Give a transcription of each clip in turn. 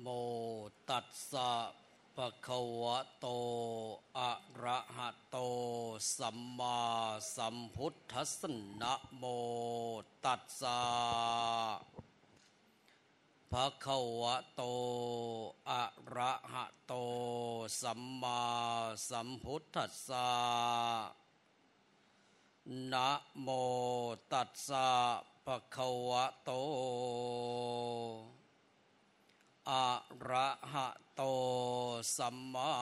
โมตัสสะปะคะวะโต อะระหะโต สัมมาสัมพุทธัสสะนะโมตัสสะภะคะวะโต อะระหะโต สัมมาสัมพุทธัสสะนะโมตัสสะภะคะวะโต อะระหะโตสัมมา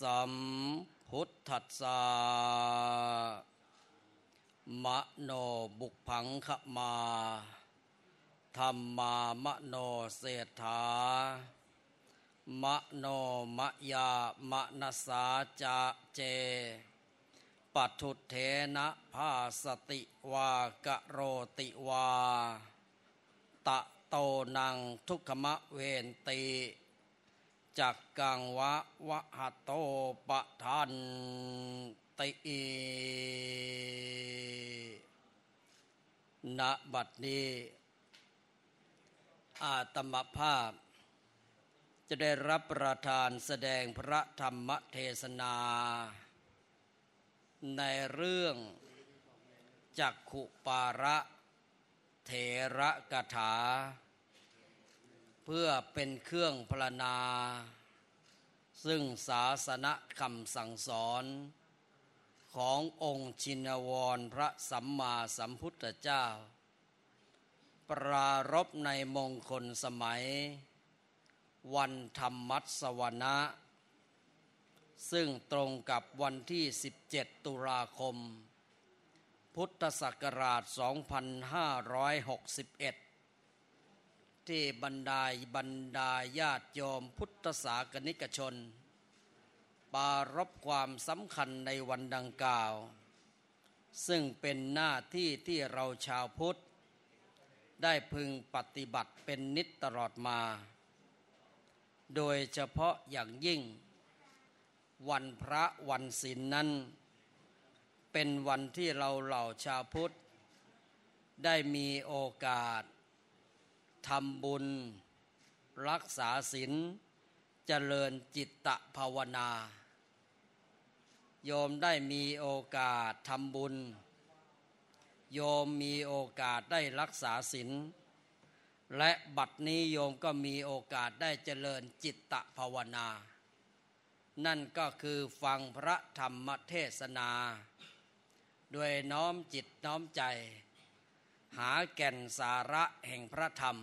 สัมพุทธัสสะมโนบุพังขมาธรรมามโนเศรษฐามโนมะยามะนสาจาเจ ปัทุเทนะภาสติวากะโรติวา ตะ โตนังทุกขมะเวนติจักกังวะวะหะโตปะทันติณบัดนี้ อาตมภาพ จะได้รับประทานแสดงพระธรรมเทศนา ในเรื่องจักขุปาระเถระกถา เพื่อเป็นเครื่องพรณนา ซึ่งศาสนคำสั่งสอนขององค์ชินวรพระสัมมาสัมพุทธเจ้า ปรารบในมงคลสมัย วันธรรมัสวนะ ซึ่งตรงกับวันที่ 17 ตุลาคม พุทธศักราช 2561 ที่บรรดาบรรดาญาติโยมพุทธศาสนิกชน ปารบความสำคัญในวันดังกล่าว ซึ่งเป็นหน้าที่ที่เราชาวพุทธ ได้พึงปฏิบัติเป็นนิจตลอดมา โดยเฉพาะอย่างยิ่ง วันพระวันศีลนนั้น เป็นวันที่เราเหล่าชาวพุทธ ได้มีโอกาส ทำบุญ รักษาศีลเจริญจิตตภาวนา โยมได้มีโอกาสทำบุญ โยมมีโอกาสได้รักษาศีลและบัดนี้โยมก็มีโอกาสได้เจริญจิตตภาวนา นั่นก็คือฟังพระธรรมเทศนาด้วยน้อมจิตน้อมใจ หาแก่นสาระแห่งพระธรรม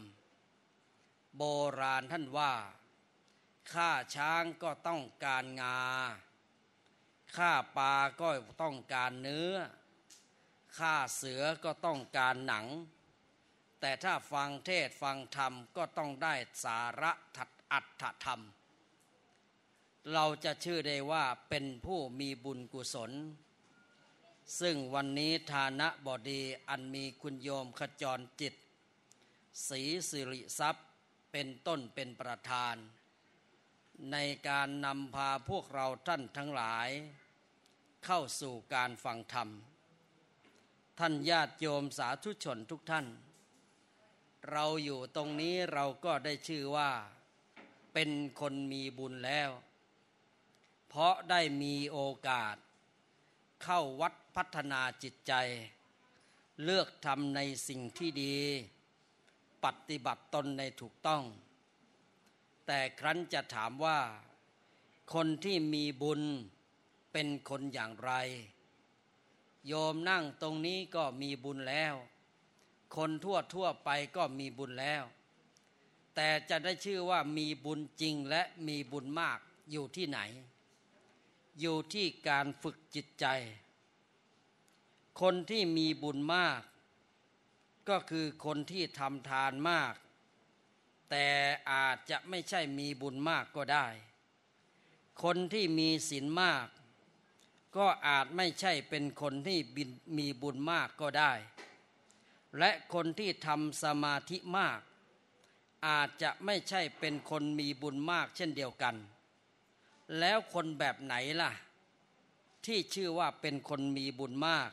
โบราณท่านว่าข้าช้างก็ต้องการงาข้าปลาก็ต้องการเนื้อข้าเสือก็ต้องการหนัง แต่ถ้าฟังเทศฟังธรรมก็ต้องได้สาระถัดอัตถธรรม เราจะชื่อได้ว่าเป็นผู้มีบุญกุศล ซึ่งวันนี้ฐานะบอดีอันมีคุณโยมขจรจิต สีสิริทรัพย์ เป็นต้นเป็นประธาน ในการนำพาพวกเราท่านทั้งหลาย เข้าสู่การฟังธรรม ท่านญาติโยมสาธุชนทุกท่าน เราอยู่ตรงนี้เราก็ได้ชื่อว่า เป็นคนมีบุญแล้ว เพราะได้มีโอกาส เข้าวัดพัฒนาจิตใจ เลือกทำในสิ่งที่ดี ปฏิบัติตนในถูกต้อง แต่ครั้นจะถามว่า คนที่มีบุญเป็นคนอย่างไร โยมนั่งตรงนี้ก็มีบุญแล้ว คนทั่วทั่วไปก็มีบุญแล้ว แต่จะได้ชื่อว่ามีบุญจริงและมีบุญมากอยู่ที่ไหน อยู่ที่การฝึกจิตใจ คนที่มีบุญมาก ก็คือคนที่ทำทานมาก แต่อาจจะไม่ใช่มีบุญมากก็ได้ คนที่มีศีลมาก ก็อาจไม่ใช่เป็นคนที่มีบุญมากก็ได้ และคนที่ทำสมาธิมาก อาจจะไม่ใช่เป็นคนมีบุญมากเช่นเดียวกัน แล้วคนแบบไหนล่ะ ที่ชื่อว่าเป็นคนมีบุญมาก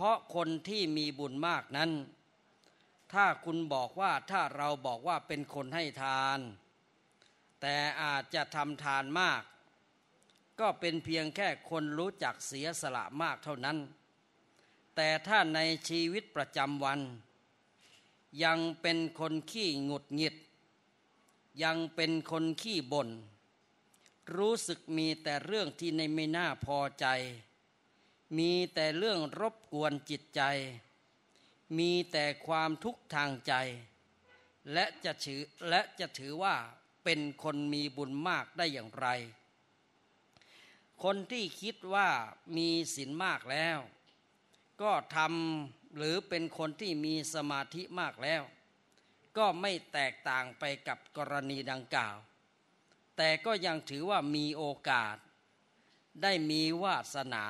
เพราะคนที่มีบุญมากนั้น ถ้าคุณบอกว่าถ้าเราบอกว่าเป็นคนให้ทาน แต่อาจจะทำทานมาก ก็เป็นเพียงแค่คนรู้จักเสียสละมากเท่านั้น แต่ถ้าในชีวิตประจำวัน ยังเป็นคนขี้หงุดหงิด ยังเป็นคนขี้บน่นรู้สึกมีแต่เรื่องที่ในไม่น่าพอใจ มีแต่เรื่องรบกวนจิตใจ มีแต่ความทุกข์ทางใจ และจะถือและจะถือว่าเป็นคนมีบุญมากได้อย่างไร คนที่คิดว่ามีศีลมากแล้ว ก็ทำหรือเป็นคนที่มีสมาธิมากแล้ว ก็ไม่แตกต่างไปกับกรณีดังกล่าว แต่ก็ยังถือว่ามีโอกาส ได้มีวาสนา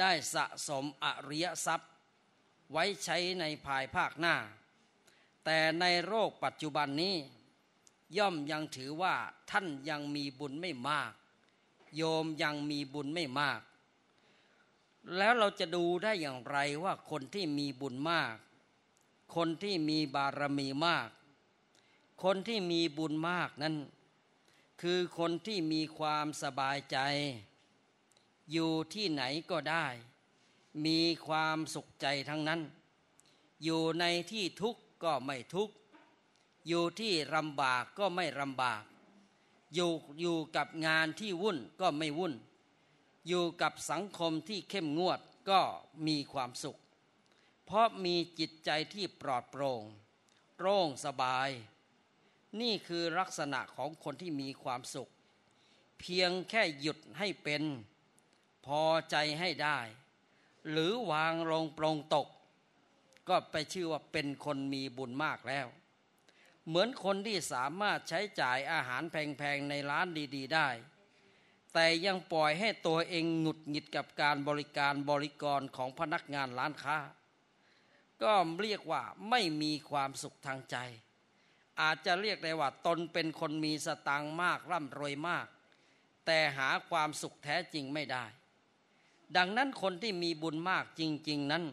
ได้สะสมอริยทรัพย์ ไว้ใช้ในภายภาคหน้า แต่ในโรคปัจจุบันนี้ ย่อมยังถือว่าท่านยังมีบุญไม่มาก โยมยังมีบุญไม่มาก แล้วเราจะดูได้อย่างไรว่าคนที่มีบุญมาก คนที่มีบารมีมาก คนที่มีบุญมากนั้น คือคนที่มีความสบายใจ อยู่ที่ไหนก็ได้ มีความสุขใจทั้งนั้น อยู่ในที่ทุกข์ก็ไม่ทุกข์ อยู่ที่ลำบากก็ไม่ลำบาก อยู่อยู่กับงานที่วุ่นก็ไม่วุ่น อยู่กับสังคมที่เข้มงวดก็มีความสุข เพราะมีจิตใจที่ปลอดโปร่งโร่งสบาย นี่คือลักษณะของคนที่มีความสุข เพียงแค่หยุดให้เป็น พอใจให้ได้ หรือวางลงปรงตก ก็ไปชื่อว่าเป็นคนมีบุญมากแล้ว เหมือนคนที่สามารถใช้จ่ายอาหารแพงๆในร้านดี ๆ ได้ แต่ยังปล่อยให้ตัวเองหงุดหงิดกับการบริการบริกรของพนักงานร้านค้า ก็เรียกว่าไม่มีความสุขทางใจอาจจะเรียกได้ว่าตนเป็นคนมีสตางค์มากร่ำรวยมาก แต่หาความสุขแท้จริงไม่ได้ ดังนั้นคนที่มีบุญมากจริง ๆนั้น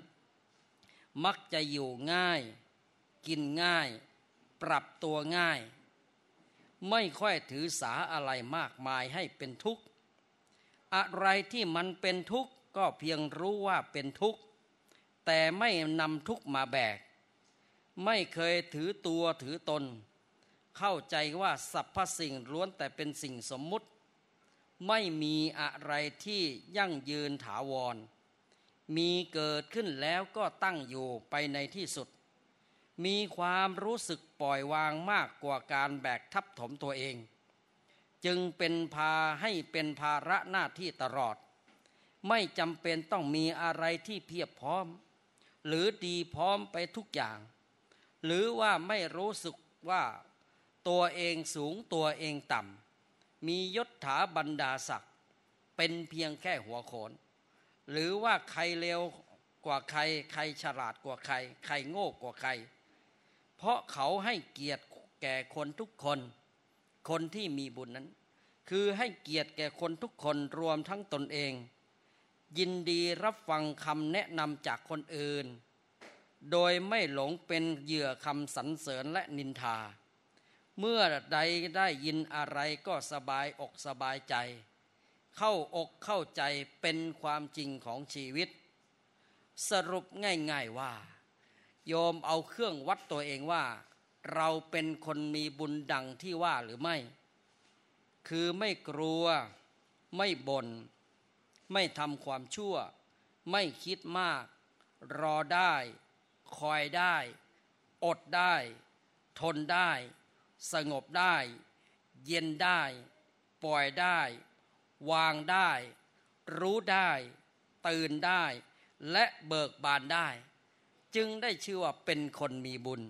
มักจะอยู่ง่าย กินง่าย ปรับตัวง่าย ไม่ค่อยถือสาอะไรมากมายให้เป็นทุกข์ อะไรที่มันเป็นทุกข์ก็เพียงรู้ว่าเป็นทุกข์ แต่ไม่นำทุกข์มาแบก ไม่เคยถือตัวถือตน เข้าใจว่าสรรพสิ่งล้วนแต่เป็นสิ่งสมมุติ ไม่มีอะไรที่ยั่งยืนถาวร มีเกิดขึ้นแล้วก็ตั้งอยู่ไปในที่สุด มีความรู้สึกปล่อยวางมากกว่าการแบกทับถมตัวเอง จึงเป็นพาให้เป็นภาระหน้าที่ตลอด ไม่จำเป็นต้องมีอะไรที่เพียบพร้อม หรือดีพร้อมไปทุกอย่าง หรือว่าไม่รู้สึกว่าตัวเองสูงตัวเองต่ำ มียศถาบรรดาศักดิ์เป็นเพียงแค่หัวโขน หรือว่าใครเร็วกว่าใคร ใครฉลาดกว่าใคร ใครโง่กว่าใคร เพราะเขาให้เกียรติแก่คนทุกคน คนที่มีบุญนั้น คือให้เกียรติแก่คนทุกคนรวมทั้งตนเอง ยินดีรับฟังคำแนะนำจากคนอื่น โดยไม่หลงเป็นเหยื่อคำสรรเสริญและนินทา เมื่อใดได้ยินอะไรก็สบายอกสบายใจ เข้าอกเข้าใจเป็นความจริงของชีวิต สรุปง่ายๆว่า โยมเอาเครื่องวัดตัวเองว่า เราเป็นคนมีบุญดังที่ว่าหรือไม่ คือไม่กลัว ไม่บน่นไม่ทำความชั่ว ไม่คิดมาก รอได้ คอยได้ อดได้ ทนได้ สงบได้ เย็นได้ ปล่อยได้ วางได้ รู้ได้ ตื่นได้ และเบิกบานได้ จึงได้ชื่อว่าเป็นคนมีบุญ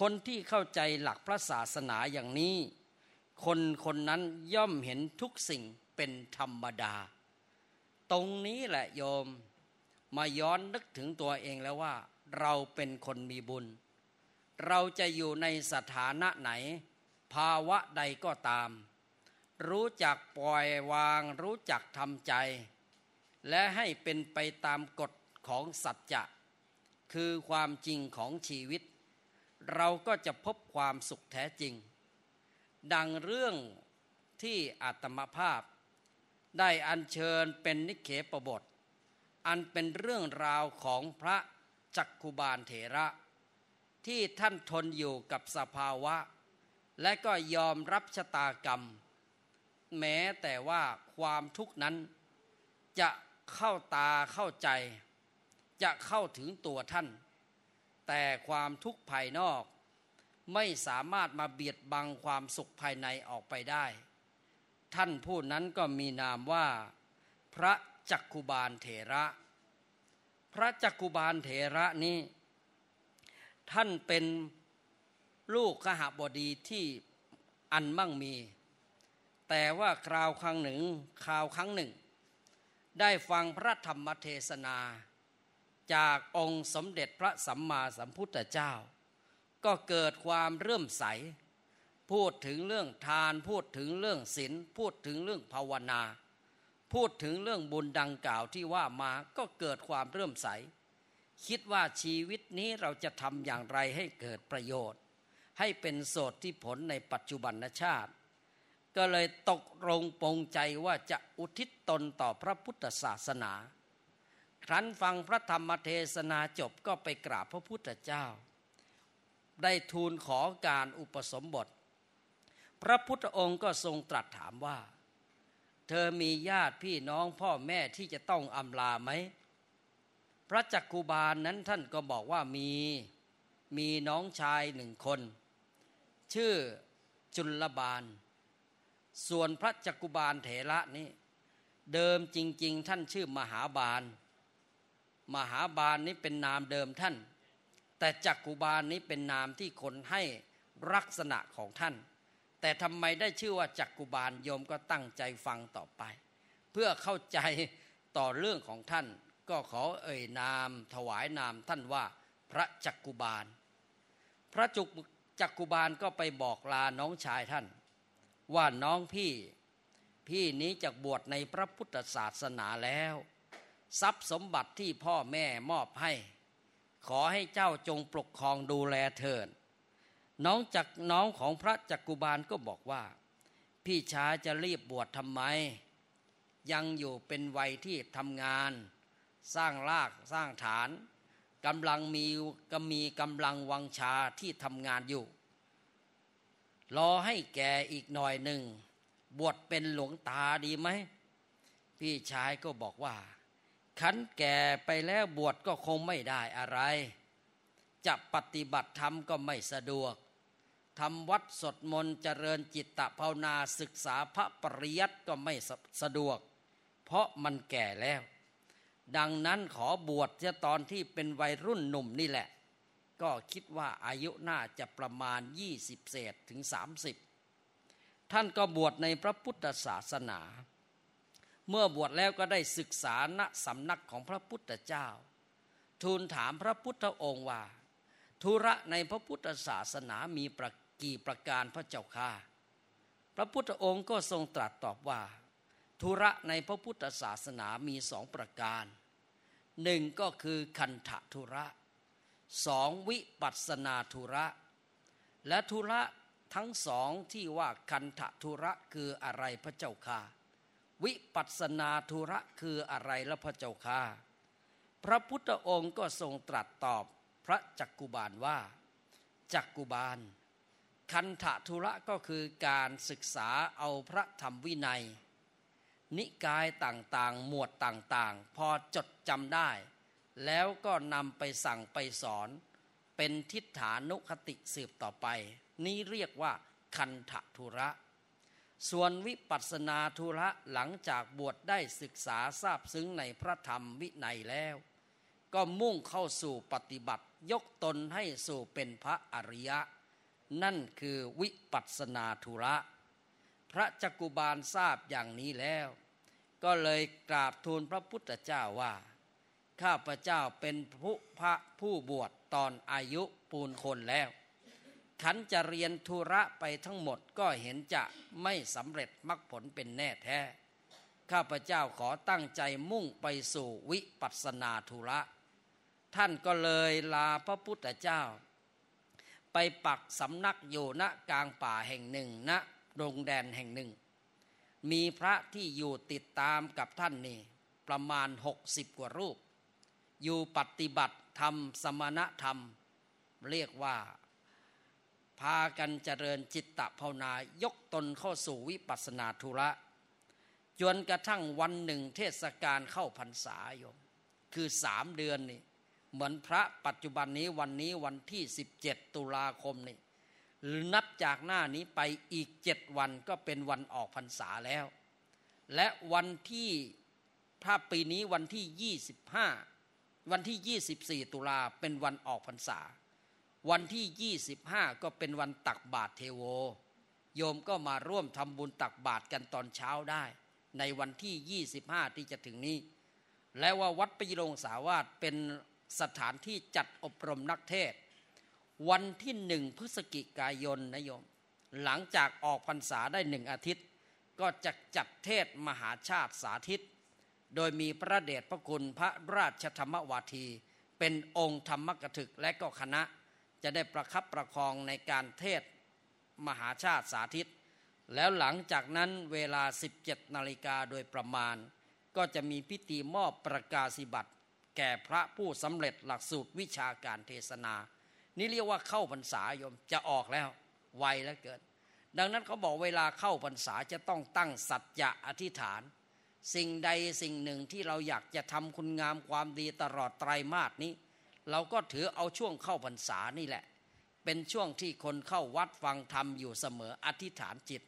คนที่เข้าใจหลักพระศาสนาอย่างนี้ คนคนนั้นย่อมเห็นทุกสิ่งเป็นธรรมดา ตรงนี้แหละโยม มาย้อนนึกถึงตัวเองแล้วว่า เราเป็นคนมีบุญ เราจะอยู่ในสถานะไหน ภาวะใดก็ตาม รู้จักปล่อยวาง รู้จักทำใจ และให้เป็นไปตามกฎของสัจจะ คือความจริงของชีวิต เราก็จะพบความสุขแท้จริง ดังเรื่องที่อาตมภาพ ได้อัญเชิญเป็นนิเคปบท อันเป็นเรื่องราวของพระจักคุบาลเถระ ที่ท่านทนอยู่กับสภาวะ และก็ยอมรับชะตากรรม แม้แต่ว่าความทุกข์นั้น จะเข้าตาเข้าใจ จะเข้าถึงตัวท่าน แต่ความทุกข์ภายนอกไม่สามารถมาเบียดบังความสุขภายในออกไปได้ ท่านผู้นั้นก็มีนามว่า พระจักคุบาลเถระ พระจักคุบาลเถระนี้ ท่านเป็นลูกขหบดีที่อันมั่งมี แต่ว่าคราวครั้งหนึ่งคราวครั้งหนึ่ง ได้ฟังพระธรรมเทศนา จากองค์สมเด็จพระสัมมาสัมพุทธเจ้า ก็เกิดความเรื่มใส พูดถึงเรื่องทานพูดถึงเรื่องศีลพูดถึงเรื่องภาวนา พูดถึงเรื่องบุญดังกล่าวที่ว่ามาก็เกิดความเรื่มใส คิดว่าชีวิตนี้เราจะทำอย่างไรให้เกิดประโยชน์ ให้เป็นโสดที่ผลในปัจจุบันชาติ ก็เลยตกลงปงใจว่าจะอุทิศตนต่อพระพุทธศาสนา ครั้นฟังพระธรรมเทศนาจบก็ไปกราบพระพุทธเจ้า ได้ทูลขอการอุปสมบท พระพุทธองค์ก็ทรงตรัสถามว่า เธอมีญาติพี่น้องพ่อแม่ที่จะต้องอำลาไหม พระจักกุบาลนนั้นท่านก็บอกว่ามีมีน้องชายหนึ่งคน ชื่อจุลบาล ส่วนพระจักกุบาลเถระนี้เดิมจริง ๆ ท่านชื่อมหาบาล มหาบาลนี้เป็นนามเดิมท่าน แต่จักกุบาลนี้เป็นนามที่คนให้ลักษณะของท่าน แต่ทำไมได้ชื่อว่าจักกุบาลโยมก็ตั้งใจฟังต่อไป เพื่อเข้าใจต่อเรื่องของท่าน ก็ขอเอ่ยนามถวายนามท่านว่าพระจักกุบาล พระจุกจักกุบาลก็ไปบอกลาน้องชายท่าน ว่าน้องพี่พี่นี้จะบวชในพระพุทธศาสนาแล้ว ทรัพย์สมบัติที่พ่อแม่มอบให้ ขอให้เจ้าจงปกครองดูแลเถิดน้องจากน้องของพระจักกุบาลก็บอกว่า พี่ชายจะรีบบวชทำไม ยังอยู่เป็นวัยที่ทำงาน สร้างรากสร้างฐานกำลังมีก็มีกำลังวังชาที่ทำงานอยู่ รอให้แก่อีกหน่อยหนึ่ง บวชเป็นหลวงตาดีไหม พี่ชายก็บอกว่า ขันแก่ไปแล้วบวชก็คงไม่ได้อะไร จะปฏิบัติธรรมก็ไม่สะดวกทำวัดสดมนเจริญจิตตภาวนาศึกษาพระปริยัติก็ไม่สะดวก เพราะมันแก่แล้ว ดังนั้นขอบวชจะตอนที่เป็นวัยรุ่นหนุ่มนี่แหละ ก็คิดว่าอายุน่าจะประมาณ 20 เศษถึง 30 ท่านก็บวชในพระพุทธศาสนา เมื่อบวชแล้วก็ได้ศึกษาณสำนักของพระพุทธเจ้า ทูลถามพระพุทธองค์ว่า ธุระในพระพุทธศาสนามีประกี่ประการพระเจ้าค่ะพระพุทธองค์ก็ทรงตรัสตอบว่าธุระในพระพุทธศาสนามีสองประการ หนึ่งก็คือคันธธุระสองวิปัสนาธุระ และธุระทั้งสองที่ว่าคันธธุระคืออะไรพระเจ้าค่ะวิปัสนาธุระคืออะไรละพระเจ้าค่ะพระพุทธองค์ก็ทรงตรัสตอบพระจักกุบาลว่า จักกุบาล คันธธุระก็คือการศึกษาเอาพระธรรมวินัย นิกายต่างๆ หมวดต่างๆ พอจดจำได้ แล้วก็นำไปสั่งไปสอน เป็นทิฏฐานุคติสืบต่อไป นี้เรียกว่า คันธทุระ ส่วนวิปัสนาธุระหลังจากบวชได้ศึกษาทราบซึ้งในพระธรรมวินัยแล้ว ก็มุ่งเข้าสู่ปฏิบัติ ยกตนให้สู่เป็นพระอริยะ นั่นคือวิปัสนาธุระ พระจักุบาลทราบอย่างนี้แล้ว ก็เลยกราบทูลพระพุทธเจ้าว่า ข้าพเจ้าเป็นผู้พระผู้บวชตอนอายุปูนคนแล้ว ขันจะเรียนธุระไปทั้งหมดก็เห็นจะไม่สำเร็จมรรคผลเป็นแน่แท้ ข้าพเจ้าขอตั้งใจมุ่งไปสู่วิปัสนาธุระ ท่านก็เลยลาพระพุทธเจ้า ไปปักสำนักอยู่ณกลางป่าแห่งหนึ่งณ โรงแดนแห่งหนึ่ง มีพระที่อยู่ติดตามกับท่านนี่ประมาณหกสิบกว่ารูป อยู่ปฏิบัติธรรมสมณธรรม เรียกว่าพากันเจริญจิตตภาวนายกตนเข้าสู่วิปัสสนาธุระจนกระทั่งวันหนึ่งเทศกาลเข้าพรรษาโยม คือสามเดือนนี่เหมือนพระปัจจุบันนี้วันนี้วันที่ 17 ตุลาคมนี่ หรือนับจากหน้านี้ไปอีกเจ็ดวันก็เป็นวันออกพรรษาแล้ว และวันที่พระปีนี้วันที่ 25 วันที่ 24 ตุลาเป็นวันออกพรรษา วันที่ 25 ก็เป็นวันตักบาตรเทโว โยมก็มาร่วมทำบุญตักบาตรกันตอนเช้าได้ ในวันที่ 25 ที่จะถึงนี้ และว่าวัดปยิโรงสาวาสเป็นสถานที่จัดอบรมนักเทศ วันที่หนึ่งพฤศจิกายนนะโยม หลังจากออกพรรษาได้หนึ่งอาทิตย์ ก็จะจัดเทศมหาชาติสาธิต โดยมีพระเดชพระคุณพระราชธรรมวาที เป็นองค์ธรรมกถึกและก็คณะจะได้ประคับประคองในการเทศมหาชาติสาธิต แล้วหลังจากนั้นเวลา 17 นาฬิกาโดยประมาณ ก็จะมีพิธีมอบประกาศิบัติแก่พระผู้สำเร็จหลักสูตรวิชาการเทศนา นี่เรียกว่าเข้าพรรษาโยมจะออกแล้วไวแล้วเกินดังนั้นเขาบอกเวลาเข้าพรรษาจะต้องตั้งสัจจะอธิษฐาน สิ่งใดสิ่งหนึ่งที่เราอยากจะทำคุณงามความดีตลอดไตรมาสนี้ เราก็ถือเอาช่วงเข้าพรรษานี่แหละ เป็นช่วงที่คนเข้าวัดฟังธรรมอยู่เสมออธิษฐานจิต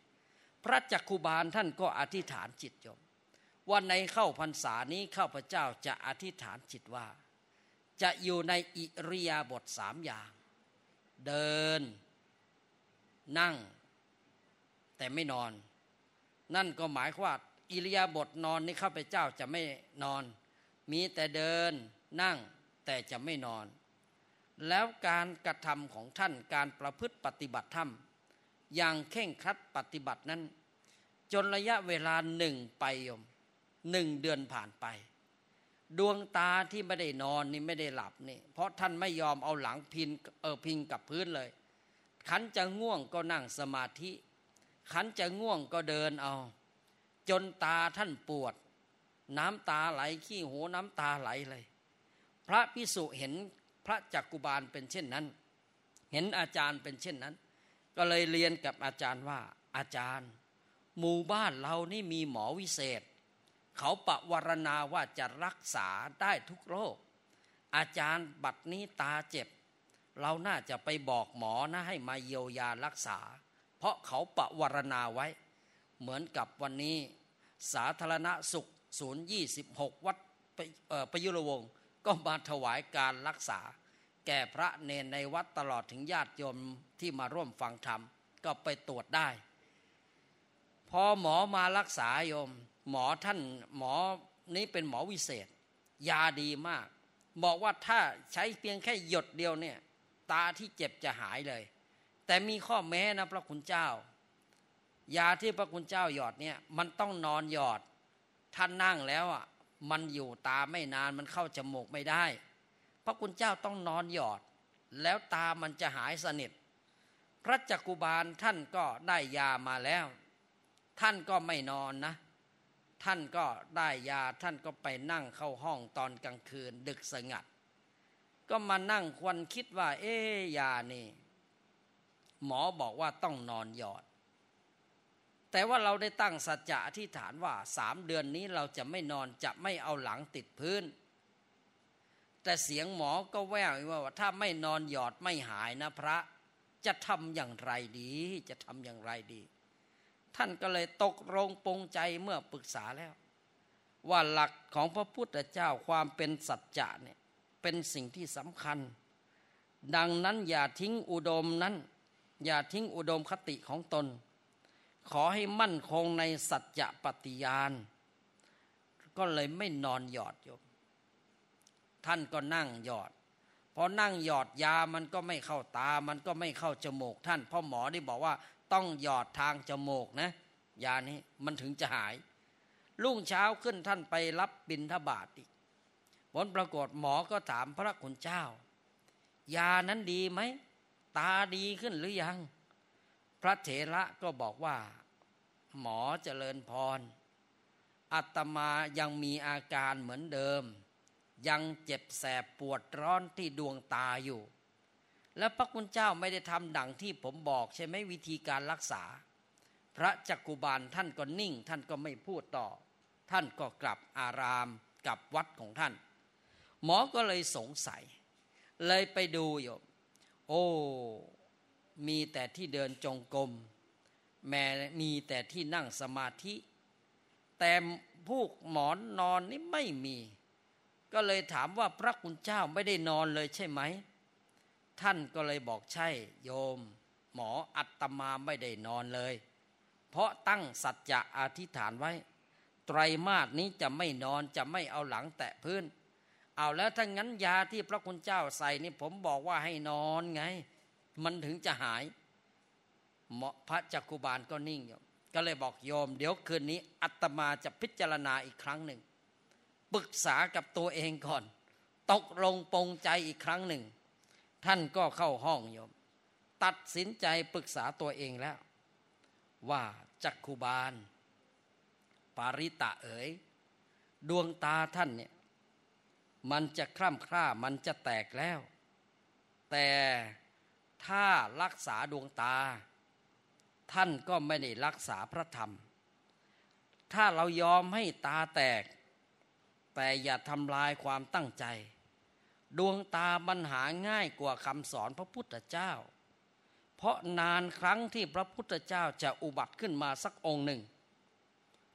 พระจักคุบาลท่านก็อธิษฐานจิตโยมว่าในเข้าพรรษานี้ข้าพเจ้าจะอธิษฐานจิตว่า จะอยู่ในอิริยาบถสามอย่าง เดิน นั่ง แต่ไม่นอน นั่นก็หมายว่าอิริยาบถนอนนี่ข้าพเจ้าจะไม่นอน มีแต่เดินนั่งแต่จะไม่นอน แล้วการกระทำของท่านการประพฤติปฏิบัติธรรม อย่างเข่งครัดปฏิบัตินั้น จนระยะเวลาหนึ่งไปยมหนึ่งเดือนผ่านไป ดวงตาที่ไม่ได้นอนนี่ไม่ได้หลับนี่ เพราะท่านไม่ยอมเอาหลังพินเออพิงกับพื้นเลย ขันจะง่วงก็นั่งสมาธิ ขันจะง่วงก็เดินเอา จนตาท่านปวด น้ำตาไหลขี้หูน้ำตาไหลเลย พระพิสุเห็นพระจักกุบาลเป็นเช่นนั้น เห็นอาจารย์เป็นเช่นนั้น ก็เลยเรียนกับอาจารย์ว่าอาจารย์ หมู่บ้านเรานี่มีหมอวิเศษ เขาปะวรณาว่าจะรักษาได้ทุกโรค อาจารย์บัดนี้ตาเจ็บ เราน่าจะไปบอกหมอนะให้มาเยียวยารักษา เพราะเขาปะวรณาไว้ เหมือนกับวันนี้ สาธารณสุขศูนย์ยี่สิบหกวัดประยุรวงศ์ก็มาถวายการรักษา แก่พระเนนในวัดตลอดถึงญาติโยมที่มาร่วมฟังธรรมก็ไปตรวจได้ พอหมอมารักษาโยม หมอท่านหมอนี้เป็นหมอวิเศษ ยาดีมาก บอกว่าถ้าใช้เพียงแค่หยดเดียวเนี่ย ตาที่เจ็บจะหายเลย แต่มีข้อแม้นะพระคุณเจ้า ยาที่พระคุณเจ้าหยอดเนี่ย มันต้องนอนหยอดท่านนั่งแล้วอะมันอยู่ตาไม่นานมันเข้าจมูกไม่ได้ พระคุณเจ้าต้องนอนหยอด แล้วตามันจะหายสนิท พระจักกุบาลท่านก็ได้ยามาแล้ว ท่านก็ไม่นอนนะ ท่านก็ได้ยาท่านก็ไปนั่งเข้าห้องตอนกลางคืน ดึกสงัด ก็มานั่งควันคิดว่า เอ๊ยานี่ หมอบอกว่าต้องนอนหยอด แต่ว่าเราได้ตั้งสัจจะที่ฐานว่าสามเดือนนี้เราจะไม่นอนจะไม่เอาหลังติดพื้น แต่เสียงหมอก็แววว่าถ้าไม่นอนหยอดไม่หายนะพระ จะทำอย่างไรดี จะทำอย่างไรดี ท่านก็เลยตกลงปรงใจเมื่อปรึกษาแล้ว ว่าหลักของพระพุทธเจ้าความเป็นสัจจะเนี่ยเป็นสิ่งที่สำคัญ ดังนั้นอย่าทิ้งอุดมนั้น อย่าทิ้งอุดมคติของตน ขอให้มั่นคงในสัจจะปฏิญาณ ก็เลยไม่นอนหยอดโยมท่านก็นั่งหยอดพอนั่งหยอดยามันก็ไม่เข้าตา มันก็ไม่เข้าจมูกท่านพ่อหมอได้บอกว่า ต้องหยอดทางจมูกนะยานี้มันถึงจะหาย รุ่งเช้าขึ้นท่านไปรับบิณฑบาตอีกผลปรากฏหมอก็ถามพระคุณเจ้า ยานั้นดีไหม ตาดีขึ้นหรือยัง พระเถระก็บอกว่า หมอเจริญพร อัตมายังมีอาการเหมือนเดิม ยังเจ็บแสบปวดร้อนที่ดวงตาอยู่ และพระคุณเจ้าไม่ได้ทำดังที่ผมบอกใช่ไหมวิธีการรักษา พระจักกุบาลท่านก็นิ่ง ท่านก็ไม่พูดต่อ ท่านก็กลับอารามกลับวัดของท่าน หมอก็เลยสงสัย เลยไปดูอยู่โอ้มีแต่ที่เดินจงกรมแม่มีแต่ที่นั่งสมาธิ แต่ผู้หมอนนอนนี่ไม่มี ก็เลยถามว่าพระคุณเจ้าไม่ได้นอนเลยใช่ไหม ท่านก็เลยบอกใช่โยม หมออัตมาไม่ได้นอนเลย เพราะตั้งสัจจะอธิษฐานไว้ ไตรมาสนี้จะไม่นอนจะไม่เอาหลังแตะพื้น เอาแล้วถ้างั้นยาที่พระคุณเจ้าใส่นี่ผมบอกว่าให้นอนไง มันถึงจะหายหมอพระจักกุบาลก็นิ่งอยู่ก็เลยบอกโยม เดี๋ยวคืนนี้อัตมาจะพิจารณาอีกครั้งหนึ่งปรึกษากับตัวเองก่อน ตกลงปรงใจอีกครั้งหนึ่ง ท่านก็เข้าห้องโยม ตัดสินใจปรึกษาตัวเองแล้ว ว่าจักคุบาล ปาริตะเอ๋ย ดวงตาท่านเนี่ยมันจะคล่ำคร่ามันจะแตกแล้ว แต่ถ้ารักษาดวงตา ท่านก็ไม่ได้รักษาพระธรรม ถ้าเรายอมให้ตาแตก แต่อย่าทำลายความตั้งใจ ดวงตาบัญหาง่ายกว่าคำสอนพระพุทธเจ้า เพราะนานครั้งที่พระพุทธเจ้าจะอุบัติขึ้นมาสักองค์หนึ่ง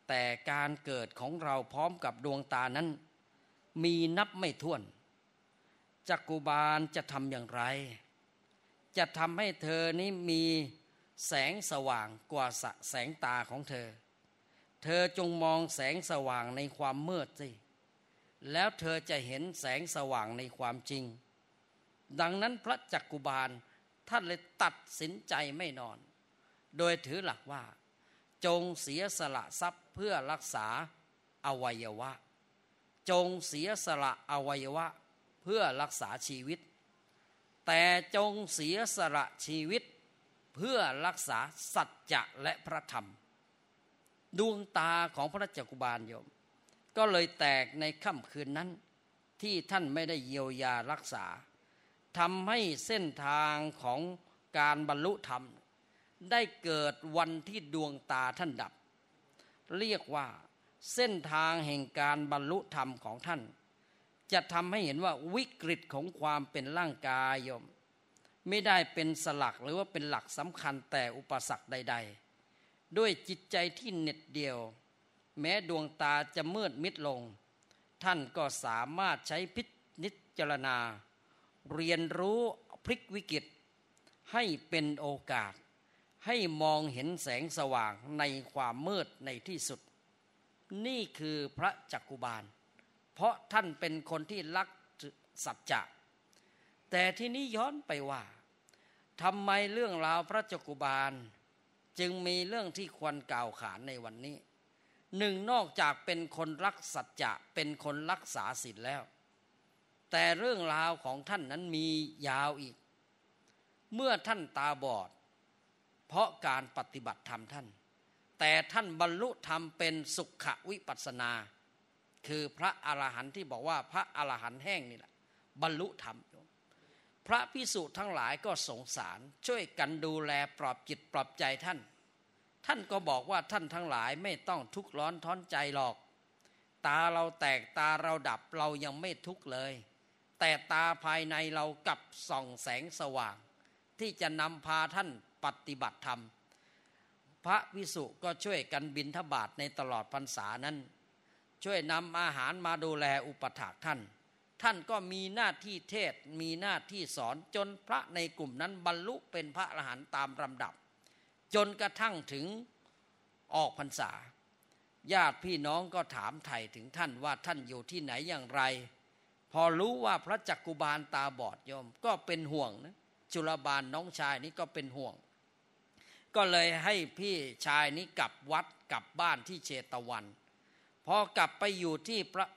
แต่การเกิดของเราพร้อมกับดวงตานั้น มีนับไม่ถ้วน จักกุบาลจะทำอย่างไร จะทำให้เธอนี้มีแสงสว่างกว่าแสงตาของเธอ เธอจงมองแสงสว่างในความมืดสิ แล้วเธอจะเห็นแสงสว่างในความจริง ดังนั้นพระจักกุบาลท่านเลยตัดสินใจไม่นอน โดยถือหลักว่า จงเสียสละทรัพย์เพื่อรักษาอวัยวะ จงเสียสละอวัยวะเพื่อรักษาชีวิต แต่จงเสียสละชีวิต เพื่อรักษาสัจจะและพระธรรม ดวงตาของพระจักกุบาลโยม ก็เลยแตกในค่ำคืนนั้น ที่ท่านไม่ได้เยียวยารักษาทำให้เส้นทางของการบรรลุธรรม ได้เกิดวันที่ดวงตาท่านดับ เรียกว่าเส้นทางแห่งการบรรลุธรรมของท่าน จะทำให้เห็นว่าวิกฤตของความเป็นร่างกายยม ไม่ได้เป็นสลักหรือว่าเป็นหลักสำคัญแต่อุปสรรคใด ๆ ด้วยจิตใจที่เน็ตเดียว แม้ดวงตาจะมืดมิดลง ท่านก็สามารถใช้พิจิจารณา เรียนรู้พลิกวิกฤต ให้เป็นโอกาส ให้มองเห็นแสงสว่างในความมืดในที่สุด นี่คือพระจักกุบาล เพราะท่านเป็นคนที่รักสัจจะแต่ที่นี้ย้อนไปว่าทำไมเรื่องราวพระจักุบาล จึงมีเรื่องที่ควรกล่าวขานในวันนี้ หนึ่งนอกจากเป็นคนรักสัจจะเป็นคนรักษาศีลแล้ว แต่เรื่องราวของท่านนั้นมียาวอีก เมื่อท่านตาบอด เพราะการปฏิบัติธรรมท่าน แต่ท่านบรรลุธรรมเป็นสุขวิปัสนา คือพระอรหันต์ที่บอกว่าพระอรหันต์แห้งนี่แหละ บรรลุธรรมพระพิสุทั้งหลายก็สงสารช่วยกันดูแลปลอบจิตปลอบใจท่าน ท่านก็บอกว่าท่านทั้งหลายไม่ต้องทุกข์ร้อนท้อนใจหรอก ตาเราแตกตาเราดับเรายังไม่ทุกข์เลย แต่ตาภายในเรากับส่องแสงสว่าง ที่จะนำพาท่านปฏิบัติธรรม พระวิสุก็ช่วยกันบินทบาทในตลอดพรรษานั้น ช่วยนำอาหารมาดูแลอุปถากท่าน ท่านก็มีหน้าที่เทศมีหน้าที่สอนจนพระในกลุ่มนั้นบรรลุเป็นพระอรหันต์ตามลำดับ จนกระทั่งถึงออกพรรษา ญาติพี่น้องก็ถามไถ่ถึงท่านว่าท่านอยู่ที่ไหนอย่างไร พอรู้ว่าพระจักกุบาลตาบอดโยม ก็เป็นห่วงนะจุลบาลน้องชายนี้ก็เป็นห่วง ก็เลยให้พี่ชายนี้กลับวัดกลับบ้านที่เชตวัน พอกลับไปอยู่ที่พระ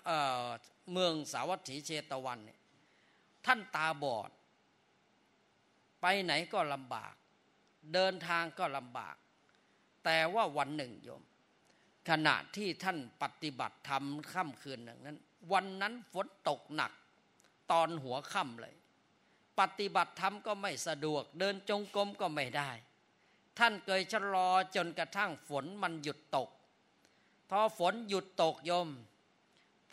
เมืองสาวัตถีเชตวันเนี่ยท่านตาบอด ไปไหนก็ลำบาก เดินทางก็ลำบาก แต่ว่าวันหนึ่งโยม ขณะที่ท่านปฏิบัติธรรมค่ำคืนหนึ่งนั้น วันนั้นฝนตกหนัก ตอนหัวค่ำเลย ปฏิบัติธรรมก็ไม่สะดวก เดินจงกรมก็ไม่ได้ ท่านเคยชะลอจนกระทั่งฝนมันหยุดตก พอฝนหยุดตกโยม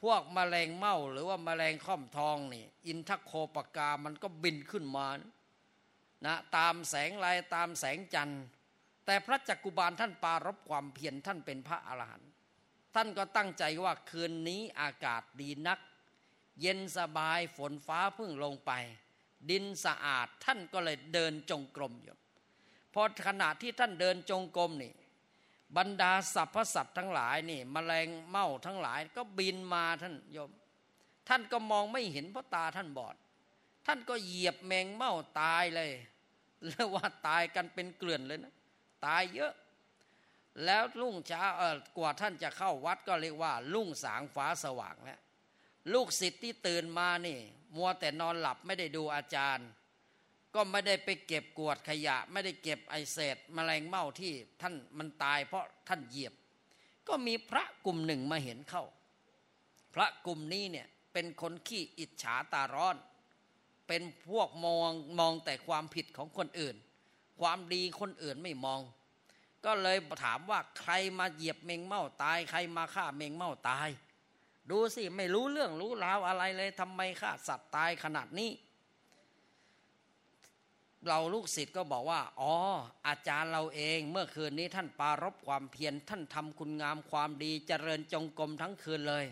พวกมแมลงเม่าหรือว่าแมลงค่อมทองนี่ อินทโคปกามันก็บินขึ้นมานะ ตามแสงลายตามแสงจันทร์ แต่พระจักกุบาลท่านปารบความเพียรท่านเป็นพระอรหันต์ท่านก็ตั้งใจว่าคืนนี้อากาศดีนัก เย็นสบายฝนฟ้าเพิ่งลงไป ดินสะอาดท่านก็เลยเดินจงกรมอยู่พอขณะที่ท่านเดินจงกรมนี่บรรดาสรรพสัตว์ทั้งหลายนี่มแมลงเม่าทั้งหลายก็บินมาท่านโยม ท่านก็มองไม่เห็นเพราะตาท่านบอด ท่านก็เหยียบแมงเม่าตายเลย เรียกว่าตายกันเป็นเกลื่อนเลยนะ ตายเยอะ แล้วลุ่งเช้าเออกว่าท่านจะเข้าวัดก็เรียกว่า ลุ่งสางฟ้าสว่างแล้วลูกศิษย์ที่ตื่นมานี่ มัวแต่นอนหลับไม่ได้ดูอาจารย์ ก็ไม่ได้ไปเก็บกวดขยะ ไม่ได้เก็บไอเศษมแมลงเม่าที่ท่านมันตายเพราะท่านเหยียบ ก็มีพระกลุ่มหนึ่งมาเห็นเข้า พระกลุ่มนี้เนี่ยเป็นคนขี้อิจฉาตาร้อน เป็นพวกมองมองแต่ความผิดของคนอื่น ความดีคนอื่นไม่มอง ก็เลยถามว่าใครมาเหยียบเมงเม่าตาย ใครมาฆ่าเมงเม่าตาย ดูสิไม่รู้เรื่องรู้ราวอะไรเลยทำไมฆ่าสัตว์ตายขนาดนี้ เราลูกศิษย์ก็บอกว่า อ๋อ อาจารย์เราเองเมื่อคืนนี้ท่านปารบความเพียรท่านทำคุณงามความดีเจริญจงกรมทั้งคืนเลย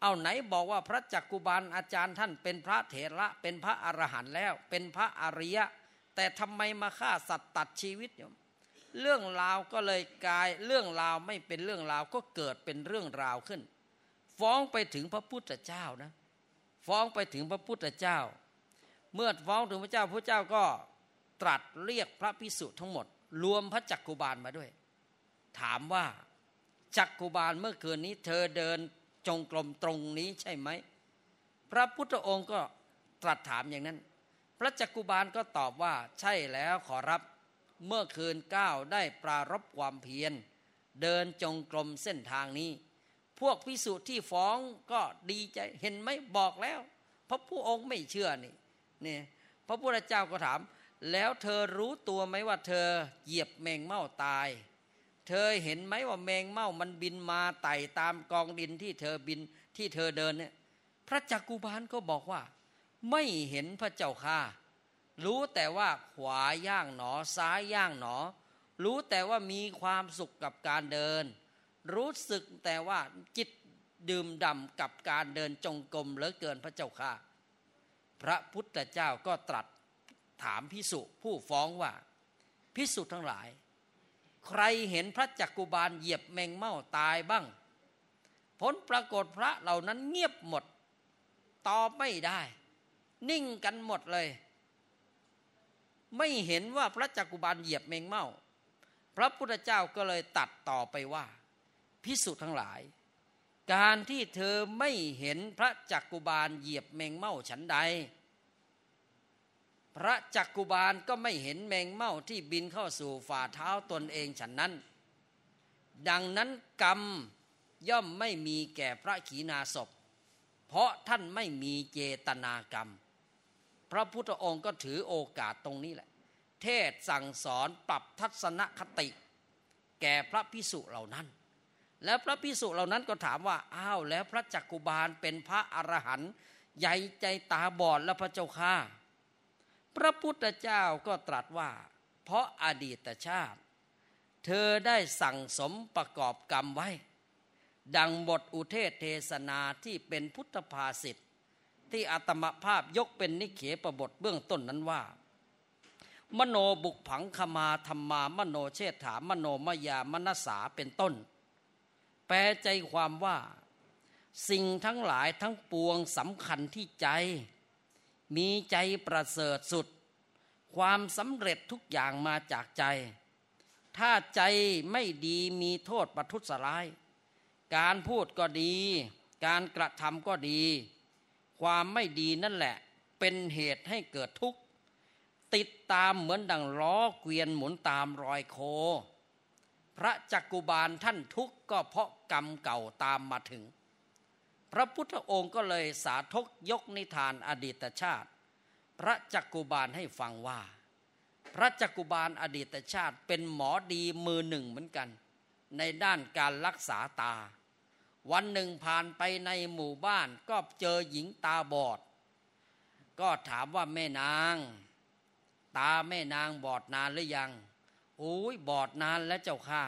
เอาไหนบอกว่าพระจักกุบาลอาจารย์ท่านเป็นพระเถระเป็นพระอรหันต์แล้ว เป็นพระอริยะ แต่ทำไมมาฆ่าสัตว์ตัดชีวิตอยู่เรื่องราวก็เลยกลายเรื่องราวไม่เป็นเรื่องราวก็เกิดเป็นเรื่องราวขึ้น ฟ้องไปถึงพระพุทธเจ้านะ ฟ้องไปถึงพระพุทธเจ้า เมื่อฟ้องถึงพระเจ้าพระเจ้าก็ตรัสเรียกพระพิสุทั้งหมด รวมพระจักกุบาลมาด้วย ถามว่าจักกุบาลเมื่อคืนนี้เธอเดิน จงกรมตรงนี้ใช่ไหม พระพุทธองค์ก็ตรัสถามอย่างนั้น พระจักกุบาลก็ตอบว่าใช่แล้วขอรับ เมื่อคืนก้าวได้ปรารบความเพียร เดินจงกรมเส้นทางนี้ พวกพิสุที่ฟ้องก็ดีใจเห็นไหมบอกแล้ว พระผู้องค์ไม่เชื่อนี่นี่พระพุทธเจ้าก็ถาม แล้วเธอรู้ตัวไหมว่าเธอเหยียบแมงเม่าตาย เธอเห็นไหมว่าแมงเม่ามันบินมาไต่ตามกองดินที่เธอบินที่เธอเดินเนี่ยพระจักกุบาลก็บอกว่า ไม่เห็นพระเจ้าค่ะรู้แต่ว่าขวาย่างหนอซ้ายย่างหนอ รู้แต่ว่ามีความสุขกับการเดิน รู้สึกแต่ว่าจิตดื่มด่ำกับการเดินจงกรมเหลือเกินพระเจ้าค่ะ พระพุทธเจ้าก็ตรัสถามพิสุผู้ฟ้องว่าพิสุทั้งหลาย ใครเห็นพระจักกุบาลเหยียบแมงเม่าตายบ้าง ผลปรากฏพระเหล่านั้นเงียบหมด ตอบไม่ได้ นิ่งกันหมดเลย ไม่เห็นว่าพระจักกุบาลเหยียบแมงเม่า พระพุทธเจ้าก็เลยตัดต่อไปว่า พิสุทั้งหลาย การที่เธอไม่เห็นพระจักกุบาลเหยียบแมงเม่าฉันใด พระจักกุบาลก็ไม่เห็นแมงเม่าที่บินเข้าสู่ฝ่าเท้าตนเองฉันนั้น ดังนั้นกรรมย่อมไม่มีแก่พระขีณาสพ เพราะท่านไม่มีเจตนากรรม พระพุทธองค์ก็ถือโอกาสตรงนี้แหละ เทศสั่งสอนปรับทัศนคติ แก่พระพิสุเหล่านั้น แล้วพระพิสุเหล่านั้นก็ถามว่าอ้าวแล้วพระจักกุบาลเป็นพระอรหันต์ใหญ่ใจตาบอดแล้วพระเจ้าข้า พระพุทธเจ้าก็ตรัสว่า เพราะอดีตชาติ เธอได้สั่งสมประกอบกรรมไว้ ดังบทอุเทศเทศนาที่เป็นพุทธภาษิตที่อัตมภาพยกเป็นนิเขปบทเบื้องต้นนั้นว่า มโนบุกผังขมาธรรมามโนเชษฐามโนมยามนสาเป็นต้น แปลใจความว่า สิ่งทั้งหลายทั้งปวงสำคัญที่ใจ มีใจประเสริฐสุด ความสำเร็จทุกอย่างมาจากใจ ถ้าใจไม่ดีมีโทษประทุษร้าย การพูดก็ดี การกระทำก็ดี ความไม่ดีนั่นแหละ เป็นเหตุให้เกิดทุกข์ ติดตามเหมือนดังล้อเกวียนหมุนตามรอยโค พระจักกุบาลท่านทุกข์ก็เพราะกรรมเก่าตามมาถึง ระพุทธองค์ก็เลยสาธกยกนิทานอดีตชาติ พระจักกุบาลให้ฟังว่า พระจักกุบาลอดีตชาติเป็นหมอดีมือหนึ่งเหมือนกัน ในด้านการรักษาตา วันหนึ่งผ่านไปในหมู่บ้านก็เจอหญิงตาบอด ก็ถามว่าแม่นาง ตาแม่นางบอดนานหรือยังโอ้ยบอดนานแล้วเจ้าค่ะ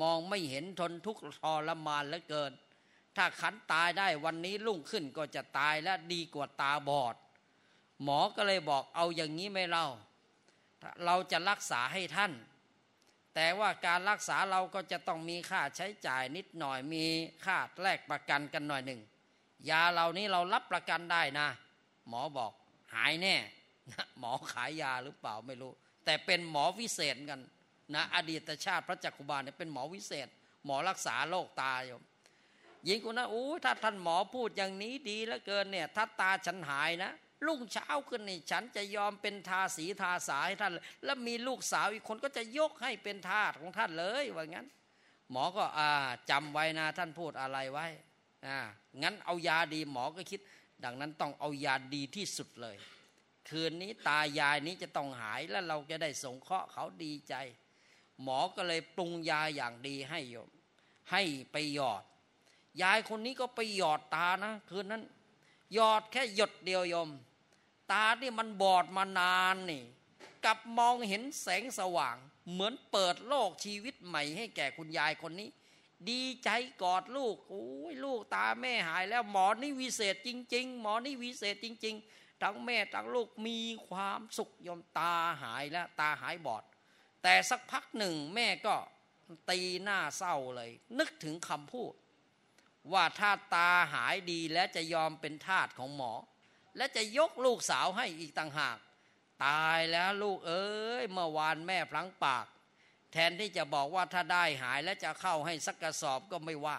มองไม่เห็นทนทุกข์ทรมานเหลือเกิน ถ้าขันตายได้วันนี้ลุ่งขึ้นก็จะตายและดีกว่าตาบอด หมอก็เลยบอกเอาอย่างนี้ไม่เล่า เราจะรักษาให้ท่าน แต่ว่าการรักษาเราก็จะต้องมีค่าใช้จ่ายนิดหน่อยมีค่าแลกประกันกันหน่อยหนึ่งยาเหล่านี้เรารับประกันได้นะ หมอบอกหายแน่หมอขายยาหรือเปล่าไม่รู้ แต่เป็นหมอวิเศษกันนะอดีตชาติพระจักคุบาลเนี่ยเป็นหมอวิเศษ หมอรักษาโรคตาอยู่ หญิงคนนั้นโอ้ถ้าท่านหมอพูดอย่างนี้ดีเหลือเกินเนี่ยถ้าตาฉันหายนะรุ่งเช้าขึ้นนี่ฉันจะยอมเป็นทาสีทาสาให้ท่านแล้วมีลูกสาวอีกคนก็จะยกให้เป็นทาสของท่านเลยว่างั้น หมอก็อ่าจำไว้นะท่านพูดอะไรไว้อ่างั้นเอายาดีหมอก็คิด ดังนั้นต้องเอายาดีที่สุดเลย คืนนี้ตายายนี้จะต้องหายแล้วเราจะได้สงเคราะห์เขาดีใจ หมอก็เลยปรุงยาอย่างดีให้โยมให้ไปหยอด ยายคนนี้ก็ไปหยอดตานะคืนนั้น หยอดแค่หยดเดียวยม ตาที่มันบอดมานานนี่กลับมองเห็นแสงสว่าง เหมือนเปิดโลกชีวิตใหม่ให้แก่คุณยายคนนี้ ดีใจกอดลูกโอ้ยลูกตาแม่หายแล้วหมอนี่วิเศษจริง ๆ หมอนี่วิเศษจริง ๆ ทั้งแม่ทั้งลูกมีความสุขยมตาหายแล้วตาหายบอด แต่สักพักหนึ่งแม่ก็ตีหน้าเศร้าเลย นึกถึงคำพูด ว่าถ้าตาหายดีแล้วจะยอมเป็นทาสของหมอ และจะยกลูกสาวให้อีกต่างหาก ตายแล้วลูกเอ้ยเมื่อวานแม่พลังปาก แทนที่จะบอกว่าถ้าได้หายและจะเข้าให้สักกระสอบก็ไม่ว่า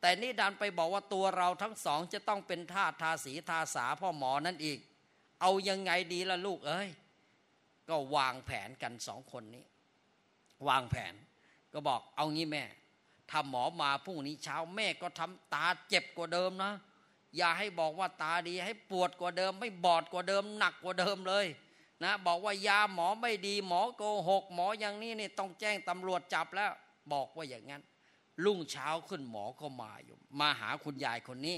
แต่นี่ดันไปบอกว่าตัวเราทั้งสองจะต้องเป็นทาสทาสีทาสาพ่อหมอนั่นอีก เอายังไงดีล่ะลูกเอ้ยก็วางแผนกันสองคนนี้ วางแผนก็บอกเอางี้แม่ ถ้าหมอมาพรุ่งนี้เช้าแม่ก็ทำตาเจ็บกว่าเดิมนะ อย่าให้บอกว่าตาดีให้ปวดกว่าเดิม ไม่บอดกว่าเดิม หนักกว่าเดิมเลยนะบอกว่ายาหมอไม่ดี หมอโกหก หมออย่างนี้นี่ต้องแจ้งตำรวจจับแล้ว บอกว่าอย่างนั้นรุ่งเช้าขึ้นหมอก็มาอยู่ มาหาคุณยายคนนี้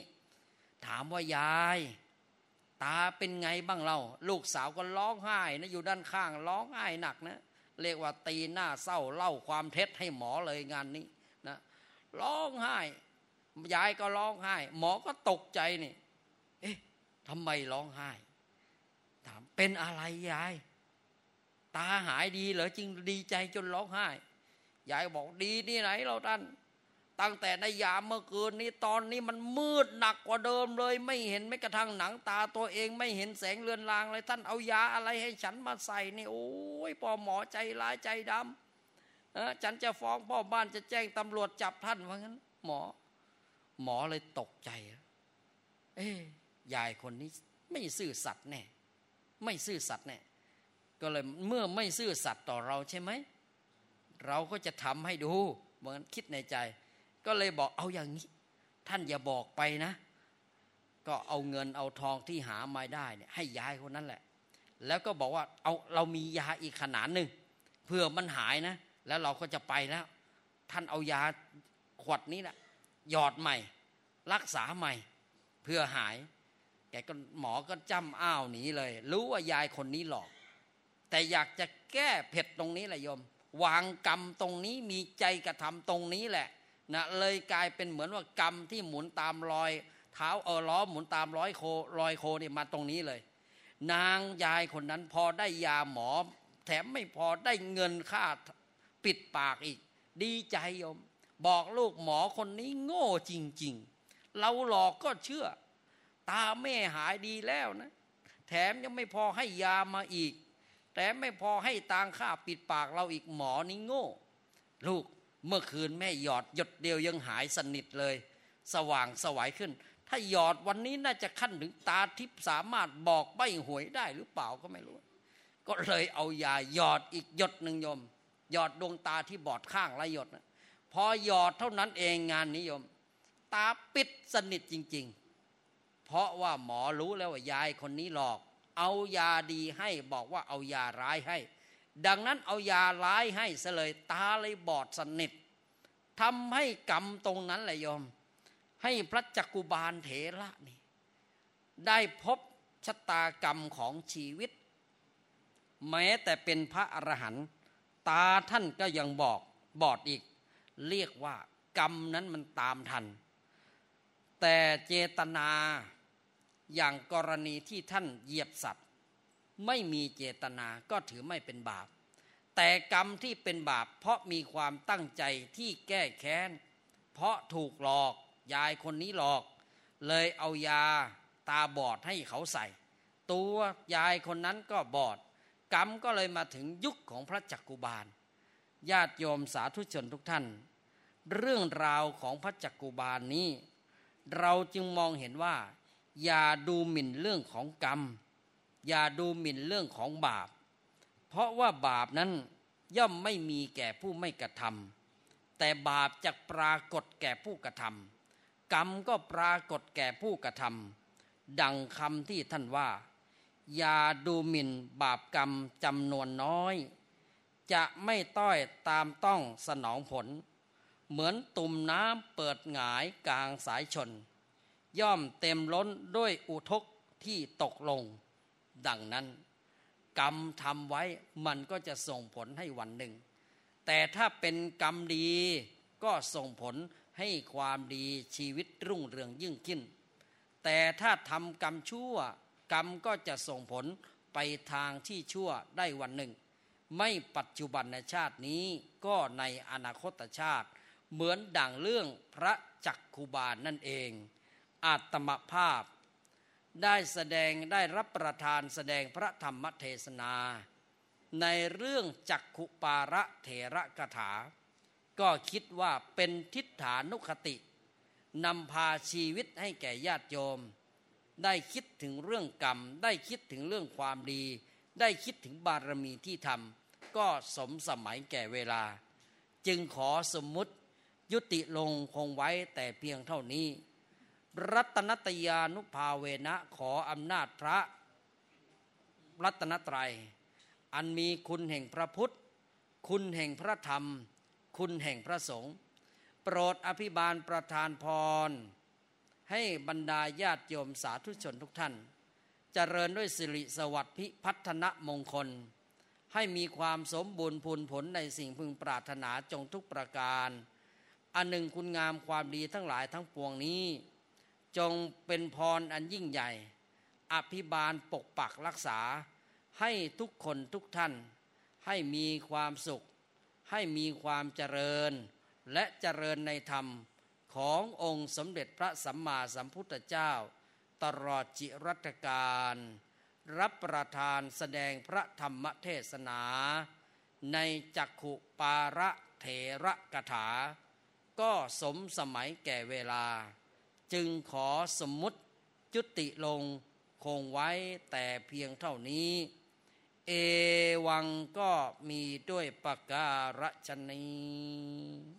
ถามว่ายาย ตาเป็นไงบ้างเรา ลูกสาวก็ร้องไห้นะอยู่ด้านข้างร้องไห้หนักนะเรียกว่าตีหน้าเศร้าเล่าความเท็จให้หมอเลยงานนี้ ร้องไห้ ยายก็ร้องไห้ หมอก็ตกใจนี่ เอ๊ะทำไมร้องไห้ ถามเป็นอะไรยาย ตาหายดีเหรอจึงดีใจจนร้องไห้ ยายบอกดีนี่ไหนเราท่าน ตั้งแต่ในยามเมื่อคืนนี้ตอนนี้มันมืดหนักกว่าเดิมเลย ไม่เห็นไม่กระทั่งหนังตาตัวเองไม่เห็นแสงเลือนลางเลยท่านเอายาอะไรให้ฉันมาใส่นี่โอ้ยพอหมอใจร้ายใจดำ ฉันจะฟ้องพ่อบ้านจะแจ้งตำรวจจับท่านว่างั้น หมอ หมอเลยตกใจ เอ้ยายคนนี้ไม่ซื่อสัตย์แน่ ไม่ซื่อสัตย์แน่ ก็เลยเมื่อไม่ซื่อสัตย์ต่อเราใช่ไหม เราก็จะทำให้ดูเหมือนคิดในใจ ก็เลยบอกเอาอย่างนี้ ท่านอย่าบอกไปนะ ก็เอาเงินเอาทองที่หามาได้เนี่ยให้ยายคนนั้นแหละ แล้วก็บอกว่าเอาเรามียาอีกขนาดหนึ่งเพื่อมันหายนะ แล้วเราก็จะไปแล้ว ท่านเอายาขวดนี้แหละหยอดใหม่ รักษาใหม่ เพื่อหาย แกก็หมอก็จำอ้าวหนีเลย รู้ว่ายายคนนี้หลอก แต่อยากจะแก้เผ็ดตรงนี้แหละโยม วางกรรมตรงนี้มีใจกระทำตรงนี้แหละนะเลยกลายเป็นเหมือนว่ากรรมที่หมุนตามรอย เท้าเออล้อหมุนตามร้อยโครอยโคเนี่ยมาตรงนี้เลย นางยายคนนั้นพอได้ยาหมอ แถมไม่พอได้เงินค่า ปิดปากอีก ดีใจโยม บอกลูกหมอคนนี้โง่จริง ๆ เราหลอกก็เชื่อ ตาแม่หายดีแล้วนะ แถมยังไม่พอให้ยามาอีก แต่ไม่พอให้ตางค่าปิดปากเราอีกหมอนี่โง่ ลูกเมื่อคืนแม่หยอดหยดเดียวยังหายสนิทเลย สว่างสวัยขึ้น ถ้าหยอดวันนี้น่าจะขั้นถึงตาทิพย์สามารถบอกใบหวยได้หรือเปล่าก็ไม่รู้ ก็เลยเอายาหยอดอีกหยดหนึ่งโยม หยอดดวงตาที่บอดข้างละหยดนะพอหยอดเท่านั้นเองงานนิยม ตาปิดสนิทจริง ๆ เพราะว่าหมอรู้แล้วว่ายายคนนี้หลอก เอายาดีให้บอกว่าเอายาร้ายให้ ดังนั้นเอายาร้ายให้เสเลยตาเลยบอดสนิททำให้กรรมตรงนั้นแหละโยม ให้พระจักกุบาลเถระนี่ ได้พบชะตากรรมของชีวิต แม้แต่เป็นพระอรหันต์ ตาท่านก็ยังบอกบอดอีก เรียกว่ากรรมนั้นมันตามทัน แต่เจตนาอย่างกรณีที่ท่านเหยียบสัตว์ ไม่มีเจตนาก็ถือไม่เป็นบาป แต่กรรมที่เป็นบาป เพราะมีความตั้งใจที่แก้แค้น เพราะถูกหลอกยายคนนี้หลอก เลยเอายาตาบอดให้เขาใส่ ตัวยายคนนั้นก็บอด กรรมก็เลยมาถึงยุคของพระจักกุบาล ญาติโยมสาธุชนทุกท่าน เรื่องราวของพระจักกุบาลนี้ เราจึงมองเห็นว่า อย่าดูหมิ่นเรื่องของกรรม อย่าดูหมิ่นเรื่องของบาป เพราะว่าบาปนั้นย่อมไม่มีแก่ผู้ไม่กระทำแต่บาปจะปรากฏแก่ผู้กระทำกรรมก็ปรากฏแก่ผู้กระทำดังคำที่ท่านว่า อย่าดูหมิ่นบาปกรรมจำนวนน้อย จะไม่ต้อยตามต้องสนองผล เหมือนตุ่มน้ำเปิดหงายกลางสายชน ย่อมเต็มล้นด้วยอุทกที่ตกลง ดังนั้น กรรมทำไว้มันก็จะส่งผลให้วันหนึ่ง แต่ถ้าเป็นกรรมดีก็ส่งผลให้ความดีชีวิตรุ่งเรืองยิ่งขึ้น แต่ถ้าทำกรรมชั่ว กรรมก็จะส่งผลไปทางที่ชั่วได้วันหนึ่ง ไม่ปัจจุบันในชาตินี้ก็ในอนาคตชาติ เหมือนดังเรื่องพระจักคุบาลนั่นเอง อาตมภาพ ได้แสดงได้รับประทานแสดงพระธรรมเทศนา ในเรื่องจักขุปาระเถระกถา ก็คิดว่าเป็นทิฏฐานุคตินำพาชีวิตให้แก่ญาติโยม ได้คิดถึงเรื่องกรรม ได้คิดถึงเรื่องความดี ได้คิดถึงบารมีที่ทำก็สมสมัยแก่เวลา จึงขอสมมุติยุติลงคงไว้แต่เพียงเท่านี้ รัตนตยานุภาเวนะขออำนาจพระรัตนตรัย อันมีคุณแห่งพระพุทธ คุณแห่งพระธรรม คุณแห่งพระสงฆ์โปรดอภิบาลประทานพร ให้บรรดาญาติโยมสาธุชนทุกท่านเจริญด้วยสิริสวัสดิ์พิพัฒนมงคล ให้มีความสมบูรณ์พูนผลในสิ่งพึงปรารถนาจงทุกประการ อันหนึ่งคุณงามความดีทั้งหลายทั้งปวงนี้ จงเป็นพรอันยิ่งใหญ่ อภิบาลปกปักรักษา ให้ทุกคนทุกท่าน ให้มีความสุข ให้มีความเจริญ และเจริญในธรรม ขององค์สมเด็จพระสัมมาสัมพุทธเจ้า ตลอดจิรัตการ รับประทานแสดงพระธรรมเทศนา ในจักขุปาระเถระกถา ก็สมสมัยแก่เวลา จึงขอสมมุติจุติลงคงไว้แต่เพียงเท่านี้ เอวังก็มีด้วยประการฉนี้